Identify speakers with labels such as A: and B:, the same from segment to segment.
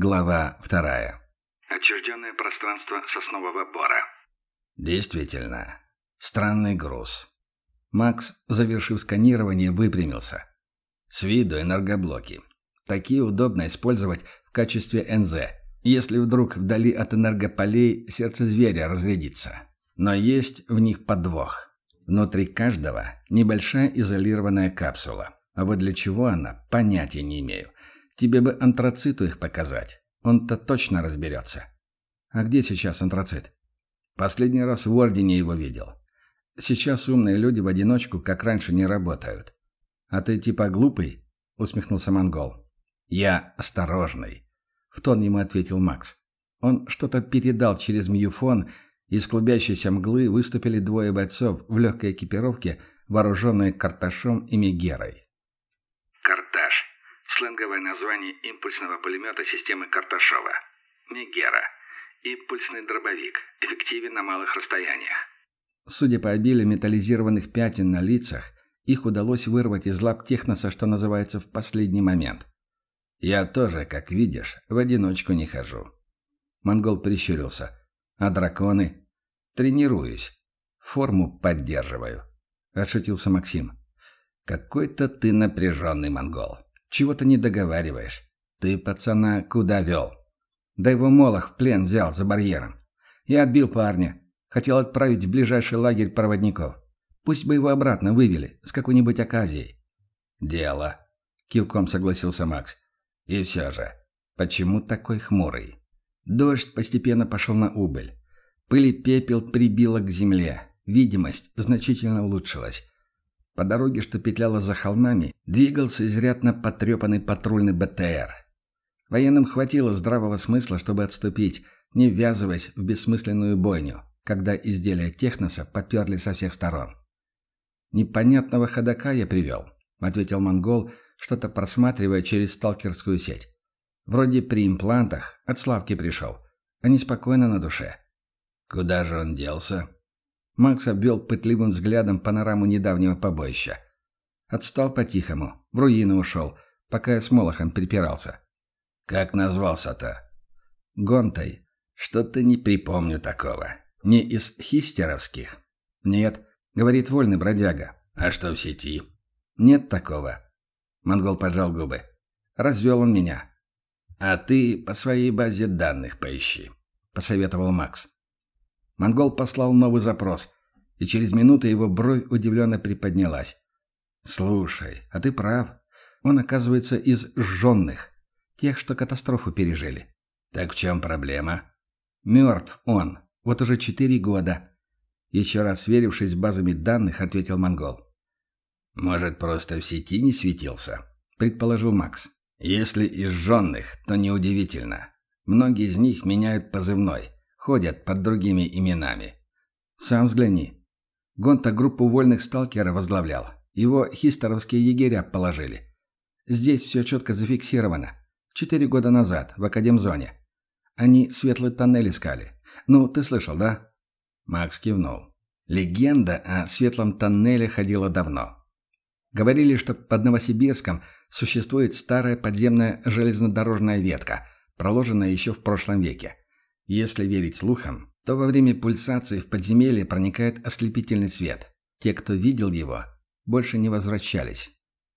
A: Глава вторая.
B: Отчужденное пространство соснового бора.
A: Действительно, странный груз. Макс, завершив сканирование, выпрямился. С виду энергоблоки. Такие удобно использовать в качестве НЗ, если вдруг вдали от энергополей сердце зверя разрядится. Но есть в них подвох. Внутри каждого небольшая изолированная капсула. А вот для чего она, понятия не имею. Тебе бы антрациту их показать. Он-то точно разберется. А где сейчас антрацит? Последний раз в Ордене его видел. Сейчас умные люди в одиночку, как раньше, не работают. А ты типа глупый? Усмехнулся Монгол. Я осторожный. В тон ему ответил Макс. Он что-то передал через мьюфон, из клубящейся мглы выступили двое бойцов в легкой экипировке, вооруженные карташом и мегерой.
B: Сленговое название импульсного пулемета системы Карташова. Мегера. Импульсный дробовик. Эффективен на малых расстояниях.
A: Судя по обилию металлизированных пятен на лицах, их удалось вырвать из лап техноса, что называется, в последний момент. Я тоже, как видишь, в одиночку не хожу. Монгол прищурился. А драконы? Тренируюсь. Форму поддерживаю. Отшутился Максим. Какой-то ты напряженный монгол. Чего-то не договариваешь. Ты пацана куда вел? Да его Молох в плен взял за барьером. Я отбил парня. Хотел отправить в ближайший лагерь проводников. Пусть бы его обратно вывели, с какой-нибудь оказией. «Дело», — кивком согласился Макс. «И все же, почему такой хмурый?» Дождь постепенно пошел на убыль. Пыль и пепел прибило к земле. Видимость значительно улучшилась. По дороге, что петляла за холмами, двигался изрядно потрепанный патрульный БТР. Военным хватило здравого смысла, чтобы отступить, не ввязываясь в бессмысленную бойню, когда изделия техноса поперли со всех сторон. «Непонятного ходока я привел», — ответил монгол, что-то просматривая через сталкерскую сеть. «Вроде при имплантах, от Славки пришел. Они спокойно на душе». «Куда же он делся?» Макс обвел пытливым взглядом панораму недавнего побоища. Отстал по-тихому, в руины ушел, пока я с Молохом припирался. «Как назвался-то?» «Гонтой. Что-то не припомню такого. Не из хистеровских?» «Нет», — говорит вольный бродяга. «А что в сети?» «Нет такого». Монгол поджал губы. «Развел он меня». «А ты по своей базе данных поищи», — посоветовал Макс. Монгол послал новый запрос, и через минуту его бровь удивленно приподнялась. «Слушай, а ты прав. Он, оказывается, из жженных, тех, что катастрофу пережили». «Так в чем проблема?» «Мертв он. Вот уже четыре года». Еще раз сверившись с базами данных, ответил Монгол. «Может, просто в сети не светился?» – предположил Макс. «Если из жженных, то неудивительно. Многие из них меняют позывной ходят под другими именами. Сам взгляни. Гонта группу вольных сталкеров возглавлял. Его хисторовские егеря положили. Здесь все четко зафиксировано. Четыре года назад, в Академзоне. Они светлый тоннель искали. Ну, ты слышал, да? Макс кивнул. Легенда о светлом тоннеле ходила давно. Говорили, что под Новосибирском существует старая подземная железнодорожная ветка, проложенная еще в прошлом веке. Если верить слухам, то во время пульсации в подземелье проникает ослепительный свет. Те, кто видел его, больше не возвращались.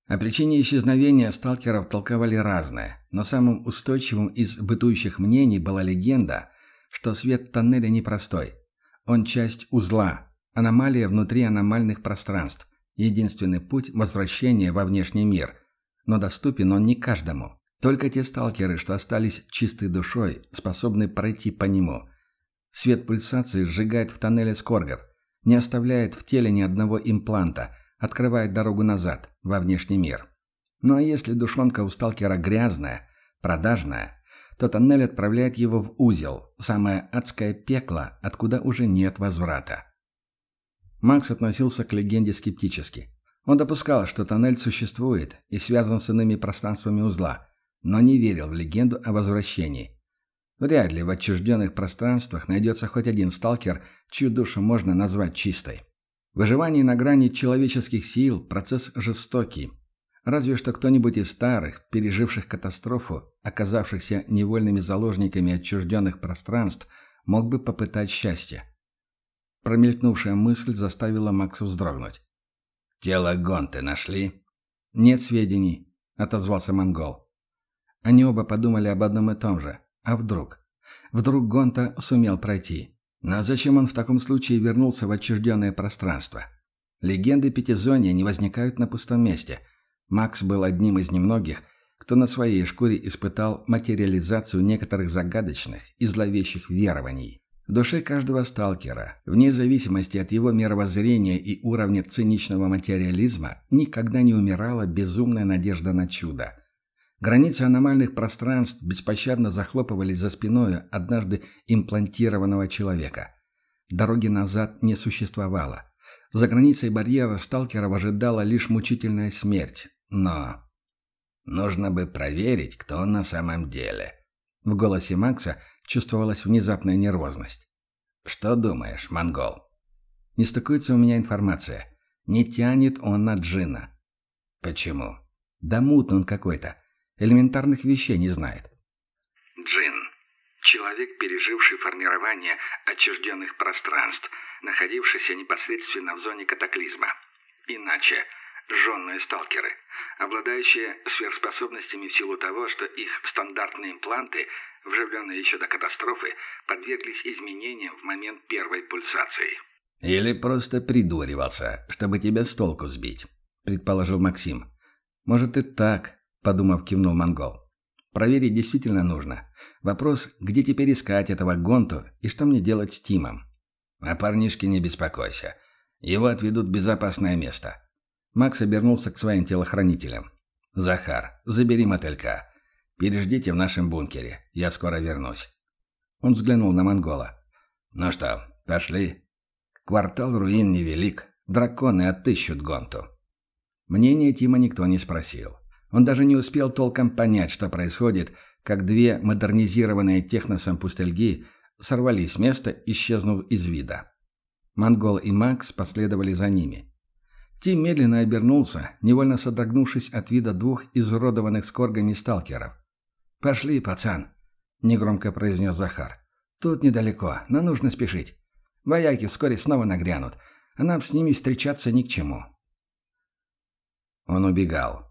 A: О причине исчезновения сталкеров толковали разное, но самым устойчивым из бытующих мнений была легенда, что свет тоннеля непростой. Он часть узла, аномалия внутри аномальных пространств, единственный путь возвращения во внешний мир. Но доступен он не каждому. Только те сталкеры, что остались чистой душой, способны пройти по нему. Свет пульсации сжигает в тоннеле скоргов, не оставляет в теле ни одного импланта, открывает дорогу назад, во внешний мир. Ну а если душонка у сталкера грязная, продажная, то тоннель отправляет его в узел, самое адское пекло, откуда уже нет возврата. Макс относился к легенде скептически. Он допускал, что тоннель существует и связан с иными пространствами узла – но не верил в легенду о возвращении. Вряд ли в отчужденных пространствах найдется хоть один сталкер, чью душу можно назвать чистой. Выживание на грани человеческих сил – процесс жестокий. Разве что кто-нибудь из старых, переживших катастрофу, оказавшихся невольными заложниками отчужденных пространств, мог бы попытать счастье. Промелькнувшая мысль заставила Макса вздрогнуть.
B: «Тело Гонты нашли?»
A: «Нет сведений», — отозвался монгол. Они оба подумали об одном и том же. А вдруг? Вдруг Гонта сумел пройти. Но зачем он в таком случае вернулся в отчужденное пространство? Легенды Пятизония не возникают на пустом месте. Макс был одним из немногих, кто на своей шкуре испытал материализацию некоторых загадочных и зловещих верований. В душе каждого сталкера, вне зависимости от его мировоззрения и уровня циничного материализма, никогда не умирала безумная надежда на чудо. Границы аномальных пространств беспощадно захлопывались за спиной однажды имплантированного человека. Дороги назад не существовало. За границей барьера сталкеров ожидала лишь мучительная смерть. Но...
B: Нужно бы проверить, кто он на самом деле.
A: В голосе Макса чувствовалась внезапная нервозность.
B: «Что думаешь, монгол?»
A: «Не стыкуется у меня информация. Не тянет он на джина».
B: «Почему?»
A: «Да мутный он какой-то. Элементарных вещей не знает.
B: Джин. Человек, переживший формирование отчужденных пространств, находившийся непосредственно в зоне катаклизма. Иначе жженные сталкеры, обладающие сверхспособностями в силу того, что их стандартные импланты, вживленные еще до катастрофы, подверглись изменениям в момент первой пульсации.
A: «Или просто придуривался, чтобы тебя с толку сбить», — предположил Максим. «Может и так, — подумав, кивнул монгол. «Проверить действительно нужно. Вопрос, где теперь искать этого Гонту и что мне делать с Тимом?»
B: «О парнишке не беспокойся. Его отведут в безопасное место».
A: Макс обернулся к своим телохранителям.
B: «Захар, забери мотылька. Переждите в нашем бункере. Я скоро вернусь».
A: Он взглянул на монгола.
B: «Ну что, пошли?»
A: «Квартал руин невелик. Драконы отыщут Гонту». Мнение Тима никто не спросил. Он даже не успел толком понять, что происходит, как две модернизированные техносом пустельги сорвались с места, исчезнув из вида. Монгол и Макс последовали за ними. Тим медленно обернулся, невольно содрогнувшись от вида двух изуродованных скоргами сталкеров. «Пошли, пацан», — негромко произнес Захар. «Тут недалеко, но нужно спешить. Вояки вскоре снова нагрянут, а нам с ними встречаться ни к чему».
B: Он убегал.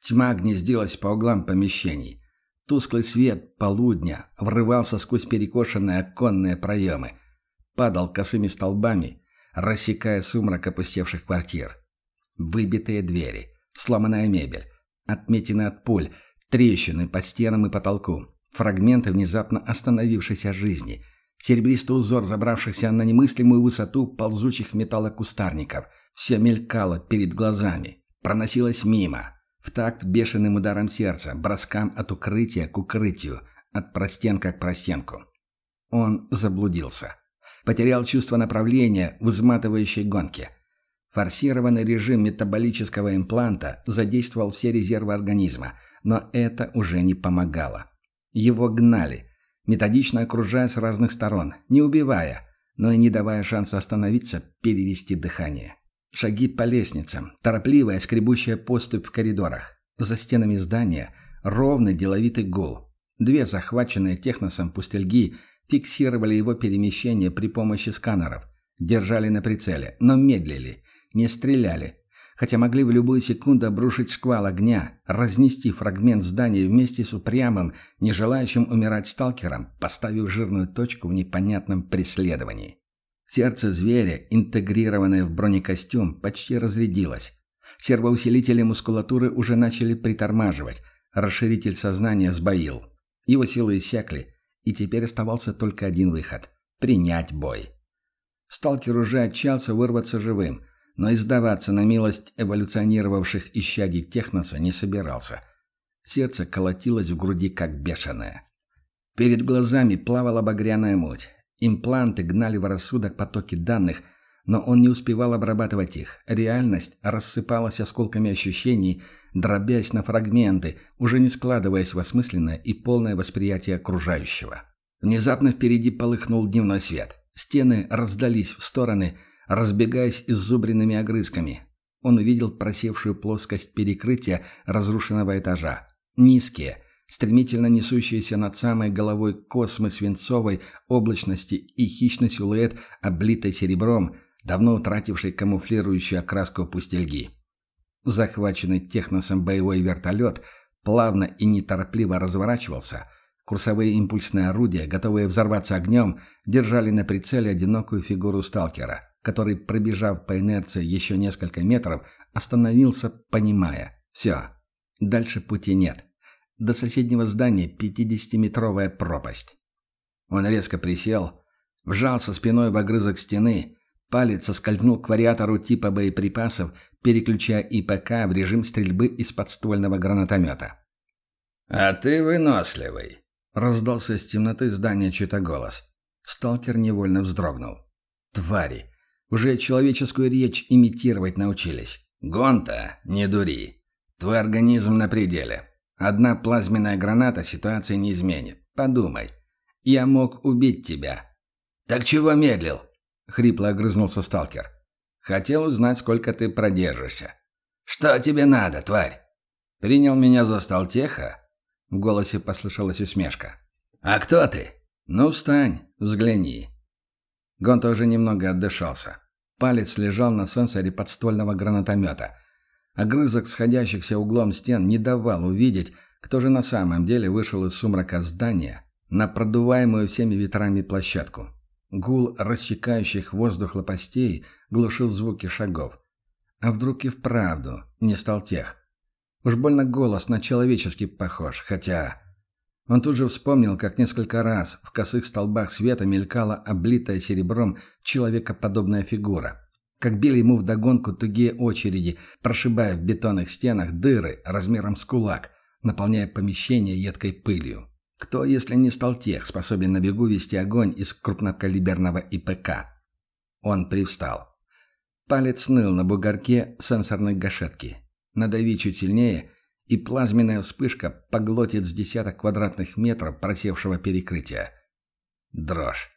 A: Тьма гнездилась по углам помещений. Тусклый свет полудня врывался сквозь перекошенные оконные проемы. Падал косыми столбами, рассекая сумрак опустевших квартир. Выбитые двери, сломанная мебель, отметины от пуль, трещины по стенам и потолку, фрагменты внезапно остановившейся жизни, серебристый узор забравшихся на немыслимую высоту ползучих металлокустарников. Все мелькало перед глазами, проносилось мимо, в такт бешеным ударом сердца, броскам от укрытия к укрытию, от простенка к простенку. Он заблудился. Потерял чувство направления в изматывающей гонке. Форсированный режим метаболического импланта задействовал все резервы организма, но это уже не помогало. Его гнали, методично окружая с разных сторон, не убивая, но и не давая шанса остановиться, перевести дыхание. Шаги по лестницам, торопливая, скребущая поступь в коридорах. За стенами здания ровный деловитый гул. Две захваченные техносом пустельги фиксировали его перемещение при помощи сканеров. Держали на прицеле, но медлили, не стреляли. Хотя могли в любую секунду обрушить шквал огня, разнести фрагмент здания вместе с упрямым, не желающим умирать сталкером, поставив жирную точку в непонятном преследовании. Сердце зверя, интегрированное в бронекостюм, почти разрядилось. Сервоусилители мускулатуры уже начали притормаживать. Расширитель сознания сбоил. Его силы иссякли, и теперь оставался только один выход – принять бой. Сталкер уже отчался вырваться живым, но издаваться на милость эволюционировавших исчадий техноса не собирался. Сердце колотилось в груди как бешеное. Перед глазами плавала багряная муть. Импланты гнали в рассудок потоки данных, но он не успевал обрабатывать их. Реальность рассыпалась осколками ощущений, дробясь на фрагменты, уже не складываясь в осмысленное и полное восприятие окружающего. Внезапно впереди полыхнул дневной свет. Стены раздались в стороны, разбегаясь иззубренными огрызками. он увидел просевшую плоскость перекрытия разрушенного этажа. Низкие, стремительно несущиеся над самой головой космы свинцовой облачности и хищный силуэт, облитый серебром, давно утративший камуфлирующую окраску пустельги. Захваченный техносом боевой вертолет плавно и неторопливо разворачивался. Курсовые импульсные орудия, готовые взорваться огнем, держали на прицеле одинокую фигуру сталкера, который, пробежав по инерции еще несколько метров, остановился, понимая – все, дальше пути нет. До соседнего здания 50-метровая пропасть. Он резко присел, вжался спиной в огрызок стены, палец соскользнул к вариатору типа боеприпасов, переключая ИПК в режим стрельбы из подствольного гранатомета.
B: «А ты выносливый», —
A: раздался из темноты здания чей-то голос. Сталкер невольно вздрогнул. «Твари! Уже человеческую речь имитировать научились.
B: Гонта, не дури. Твой организм на пределе. Одна плазменная граната ситуации не изменит. Подумай. Я мог убить тебя». «Так чего медлил?» — хрипло огрызнулся сталкер.
A: Хотел узнать, сколько ты продержишься.
B: Что тебе надо, тварь?
A: Принял меня за сталтеха? В голосе послышалась усмешка.
B: А кто ты?
A: Ну, встань, взгляни. Гон тоже немного отдышался. Палец лежал на сенсоре подствольного гранатомета. Огрызок сходящихся углом стен не давал увидеть, кто же на самом деле вышел из сумрака здания на продуваемую всеми ветрами площадку. Гул рассекающих воздух лопастей глушил звуки шагов. А вдруг и вправду не стал тех. Уж больно голос на человеческий похож, хотя... Он тут же вспомнил, как несколько раз в косых столбах света мелькала облитая серебром человекоподобная фигура. Как били ему вдогонку тугие очереди, прошибая в бетонных стенах дыры размером с кулак, наполняя помещение едкой пылью. Кто, если не Сталтех, способен на бегу вести огонь из крупнокалиберного ИПК? Он привстал. Палец ныл на бугорке сенсорной гашетки. Надави чуть сильнее, и плазменная вспышка поглотит с десяток квадратных метров просевшего перекрытия. Дрожь.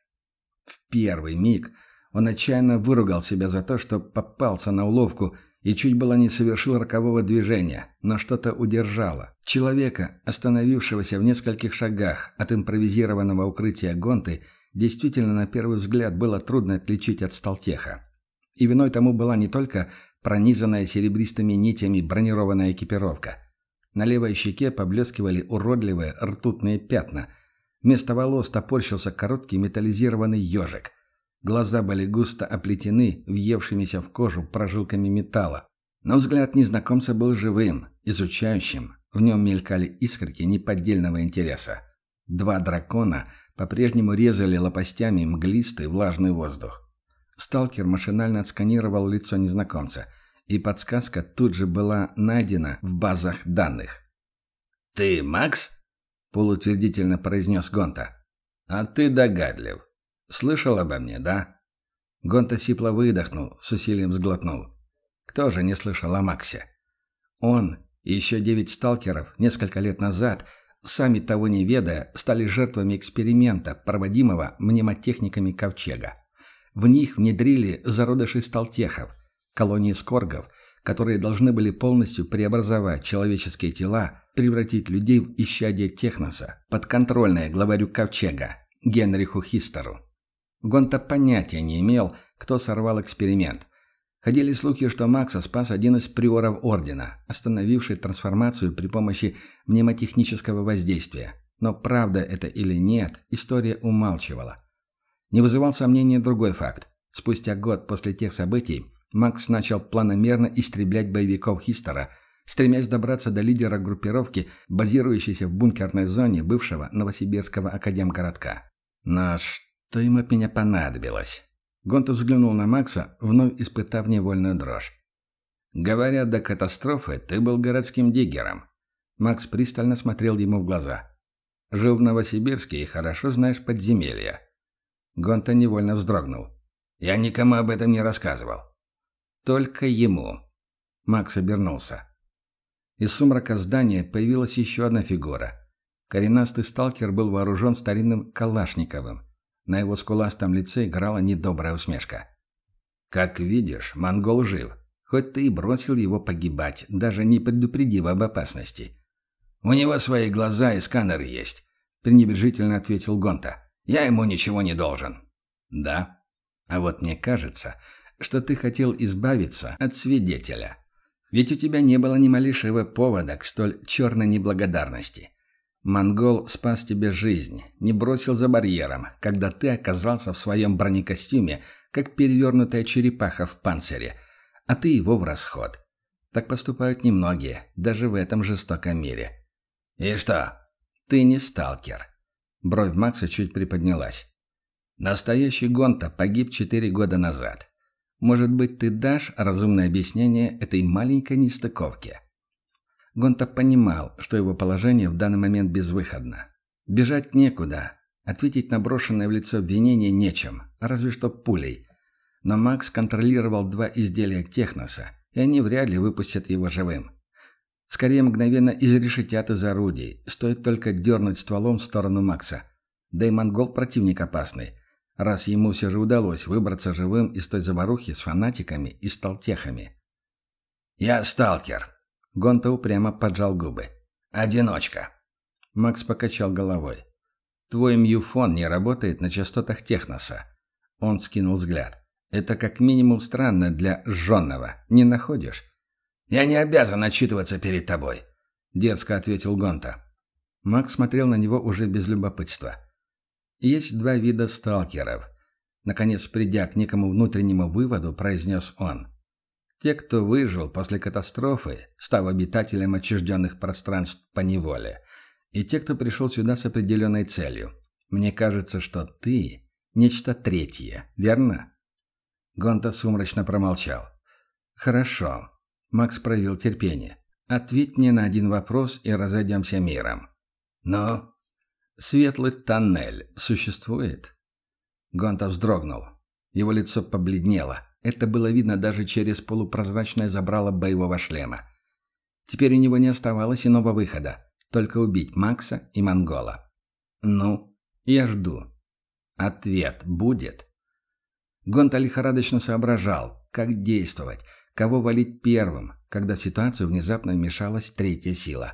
A: В первый миг он отчаянно выругал себя за то, что попался на уловку и чуть было не совершил рокового движения, но что-то удержало. Человека, остановившегося в нескольких шагах от импровизированного укрытия Гонты, действительно на первый взгляд было трудно отличить от сталтеха. И виной тому была не только пронизанная серебристыми нитями бронированная экипировка. На левой щеке поблескивали уродливые ртутные пятна. Вместо волос топорщился короткий металлизированный ежик – Глаза были густо оплетены въевшимися в кожу прожилками металла. Но взгляд незнакомца был живым, изучающим. В нем мелькали искорки неподдельного интереса. Два дракона по-прежнему резали лопастями мглистый влажный воздух. Сталкер машинально отсканировал лицо незнакомца, и подсказка тут же была найдена в базах данных.
B: «Ты Макс?»
A: – полутвердительно произнес Гонта.
B: «А ты догадлив»,
A: Слышал обо мне, да?» Гонта сипло выдохнул, с усилием сглотнул. Кто же не слышал о Максе? Он и еще девять сталкеров несколько лет назад, сами того не ведая, стали жертвами эксперимента, проводимого мнемотехниками Ковчега. В них внедрили зародыши сталтехов, колонии скоргов, которые должны были полностью преобразовать человеческие тела, превратить людей в исчадие техноса, подконтрольное главарю Ковчега, Генриху Хистеру. Гонта понятия не имел, кто сорвал эксперимент. Ходили слухи, что Макса спас один из приоров Ордена, остановивший трансформацию при помощи мнемотехнического воздействия. Но правда это или нет, история умалчивала. Не вызывал сомнения другой факт. Спустя год после тех событий Макс начал планомерно истреблять боевиков Хистера, стремясь добраться до лидера группировки, базирующейся в бункерной зоне бывшего Новосибирского академгородка. Наш что им от меня понадобилось. Гонтов взглянул на Макса, вновь испытав невольную дрожь. «Говорят, до катастрофы ты был городским диггером». Макс пристально смотрел ему в глаза. «Жил в Новосибирске и хорошо знаешь подземелья». Гонта невольно вздрогнул. «Я никому об этом не рассказывал». «Только ему». Макс обернулся. Из сумрака здания появилась еще одна фигура. Коренастый сталкер был вооружен старинным калашниковым. На его скуластом лице играла недобрая усмешка. «Как видишь, монгол жив, Хоть ты и бросил его погибать, даже не предупредив об опасности.
B: «У него свои глаза и сканеры есть», — пренебрежительно ответил Гонта. «Я ему ничего не должен».
A: «Да. А вот мне кажется, что ты хотел избавиться от свидетеля. Ведь у тебя не было ни малейшего повода к столь черной неблагодарности. Монгол спас тебе жизнь, не бросил за барьером, когда ты оказался в своем бронекостюме, как перевернутая черепаха в панцире, а ты его в расход. Так поступают немногие, даже в этом жестоком мире.
B: «И что?»
A: «Ты не сталкер». Бровь Макса чуть приподнялась. «Настоящий Гонта погиб четыре года назад. Может быть, ты дашь разумное объяснение этой маленькой нестыковке?» Гонта понимал, что его положение в данный момент безвыходно. Бежать некуда, ответить на брошенное в лицо обвинение нечем, разве что пулей. Но Макс контролировал два изделия Техноса, и они вряд ли выпустят его живым. Скорее мгновенно изрешетят из орудий, стоит только дернуть стволом в сторону Макса. Да и монгол противник опасный, раз ему все же удалось выбраться живым из той заварухи с фанатиками и сталтехами.
B: «Я сталкер»,
A: Гонта упрямо поджал губы.
B: «Одиночка».
A: Макс покачал головой. «Твой мьюфон не работает на частотах Техноса». Он скинул взгляд. «Это как минимум странно для жженного. Не находишь?»
B: «Я не обязан отчитываться перед тобой», — дерзко ответил Гонта.
A: Макс смотрел на него уже без любопытства. «Есть два вида сталкеров». Наконец, придя к некому внутреннему выводу, произнес он. Те, кто выжил после катастрофы, став обитателем отчужденных пространств по неволе, и те, кто пришел сюда с определенной целью. Мне кажется, что ты – нечто третье, верно?» Гонта сумрачно промолчал. «Хорошо». Макс проявил терпение. «Ответь мне на один вопрос и разойдемся миром».
B: «Ну?»
A: «Светлый тоннель существует?» Гонта вздрогнул. Его лицо побледнело. Это было видно даже через полупрозрачное забрало боевого шлема. Теперь у него не оставалось иного выхода, только убить Макса и Монгола. «Ну, я жду. Ответ будет?» Гонта лихорадочно соображал, как действовать, кого валить первым, когда в ситуацию внезапно вмешалась третья сила.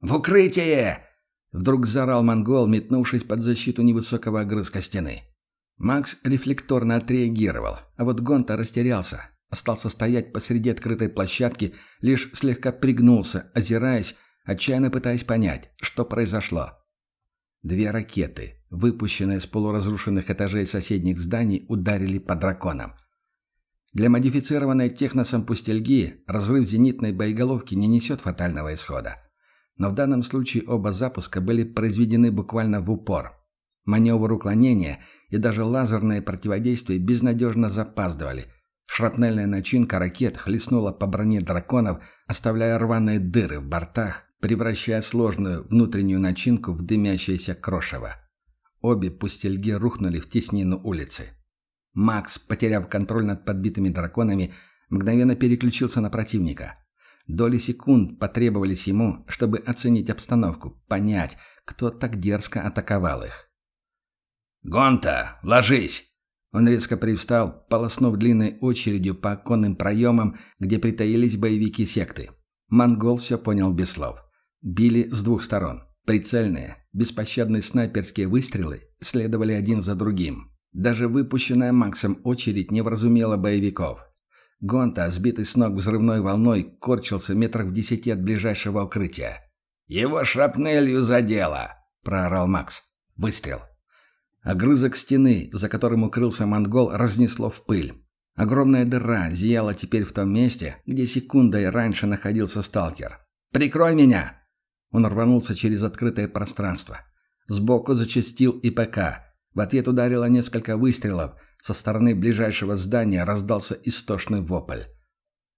B: «В укрытие!» — вдруг заорал монгол, метнувшись под защиту невысокого огрызка стены.
A: Макс рефлекторно отреагировал, а вот Гонта растерялся. Остался стоять посреди открытой площадки, лишь слегка пригнулся, озираясь, отчаянно пытаясь понять, что произошло. Две ракеты, выпущенные с полуразрушенных этажей соседних зданий, ударили по драконам. Для модифицированной техносом пустельги разрыв зенитной боеголовки не несет фатального исхода. Но в данном случае оба запуска были произведены буквально в упор – Маневр уклонения и даже лазерное противодействие безнадежно запаздывали. Шрапнельная начинка ракет хлестнула по броне драконов, оставляя рваные дыры в бортах, превращая сложную внутреннюю начинку в дымящееся крошево. Обе пустельги рухнули в теснину улицы. Макс, потеряв контроль над подбитыми драконами, мгновенно переключился на противника. Доли секунд потребовались ему, чтобы оценить обстановку, понять, кто так дерзко атаковал их.
B: «Гонта, ложись!»
A: Он резко привстал, полоснув длинной очередью по оконным проемам, где притаились боевики секты. Монгол все понял без слов. Били с двух сторон. Прицельные, беспощадные снайперские выстрелы следовали один за другим. Даже выпущенная Максом очередь не вразумела боевиков. Гонта, сбитый с ног взрывной волной, корчился метрах в десяти от ближайшего укрытия.
B: «Его шрапнелью задело!» – проорал Макс. Выстрел.
A: Огрызок стены, за которым укрылся монгол, разнесло в пыль. Огромная дыра зияла теперь в том месте, где секундой раньше находился сталкер. «Прикрой меня!» Он рванулся через открытое пространство. Сбоку зачастил ИПК. В ответ ударило несколько выстрелов. Со стороны ближайшего здания раздался истошный вопль.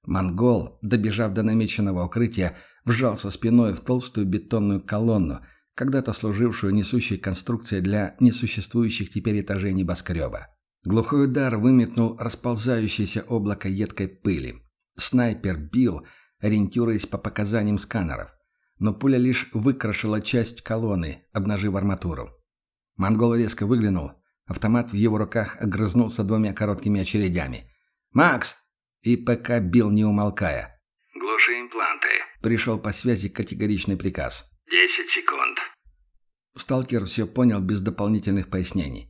A: Монгол, добежав до намеченного укрытия, вжался спиной в толстую бетонную колонну – когда-то служившую несущей конструкцией для несуществующих теперь этажей небоскреба. Глухой удар выметнул расползающееся облако едкой пыли. Снайпер бил, ориентируясь по показаниям сканеров. Но пуля лишь выкрашила часть колонны, обнажив арматуру. Монгол резко выглянул. Автомат в его руках огрызнулся двумя короткими очередями. «Макс!» И пока бил не умолкая.
B: «Глуши импланты».
A: Пришел по связи категоричный приказ.
B: «Десять секунд».
A: Сталкер все понял без дополнительных пояснений.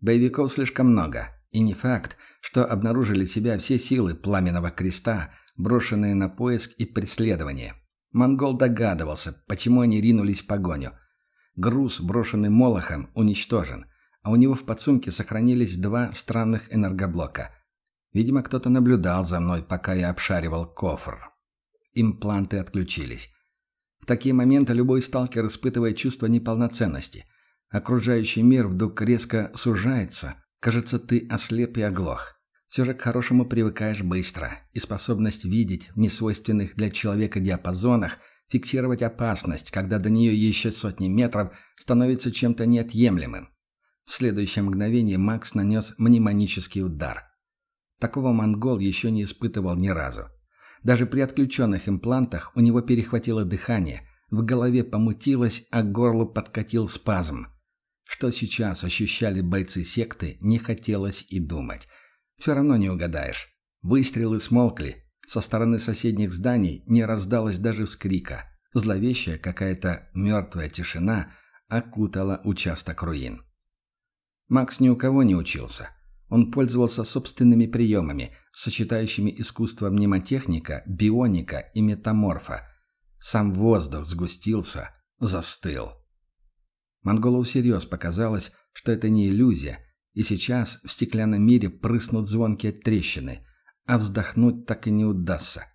A: Боевиков слишком много, и не факт, что обнаружили себя все силы Пламенного Креста, брошенные на поиск и преследование. Монгол догадывался, почему они ринулись в погоню. Груз, брошенный Молохом, уничтожен, а у него в подсумке сохранились два странных энергоблока. Видимо, кто-то наблюдал за мной, пока я обшаривал кофр. Импланты отключились. В такие моменты любой сталкер испытывает чувство неполноценности. Окружающий мир вдруг резко сужается. Кажется, ты ослеп и оглох. Все же к хорошему привыкаешь быстро, и способность видеть в несвойственных для человека диапазонах, фиксировать опасность, когда до нее еще сотни метров, становится чем-то неотъемлемым. В следующее мгновение Макс нанес мнемонический удар. Такого монгол еще не испытывал ни разу. Даже при отключенных имплантах у него перехватило дыхание, в голове помутилось, а горло подкатил спазм. Что сейчас ощущали бойцы секты, не хотелось и думать. Все равно не угадаешь. Выстрелы смолкли. Со стороны соседних зданий не раздалось даже вскрика. Зловещая какая-то мертвая тишина окутала участок руин. Макс ни у кого не учился. Он пользовался собственными приемами, сочетающими искусство мнемотехника, бионика и метаморфа. Сам воздух сгустился, застыл. Монголу всерьез показалось, что это не иллюзия, и сейчас в стеклянном мире прыснут звонкие трещины, а вздохнуть так и не удастся.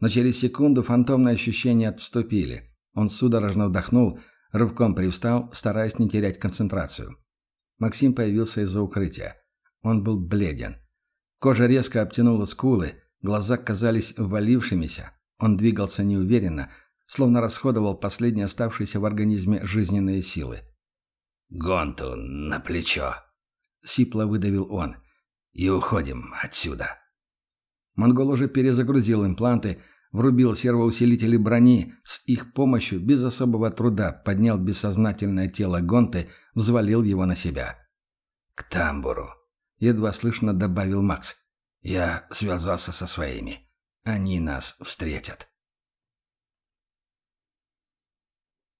A: Но через секунду фантомные ощущения отступили. Он судорожно вдохнул, рывком привстал, стараясь не терять концентрацию. Максим появился из-за укрытия. Он был бледен. Кожа резко обтянула скулы, глаза казались ввалившимися. Он двигался неуверенно, словно расходовал последние оставшиеся в организме жизненные силы.
C: «Гонту на плечо!»
A: — сипло выдавил он.
C: «И уходим отсюда!»
A: Монгол уже перезагрузил импланты, врубил сервоусилители брони, с их помощью без особого труда поднял бессознательное тело Гонты, взвалил его на себя.
C: «К тамбуру!»
A: — едва слышно добавил Макс.
C: «Я связался со своими. Они нас встретят».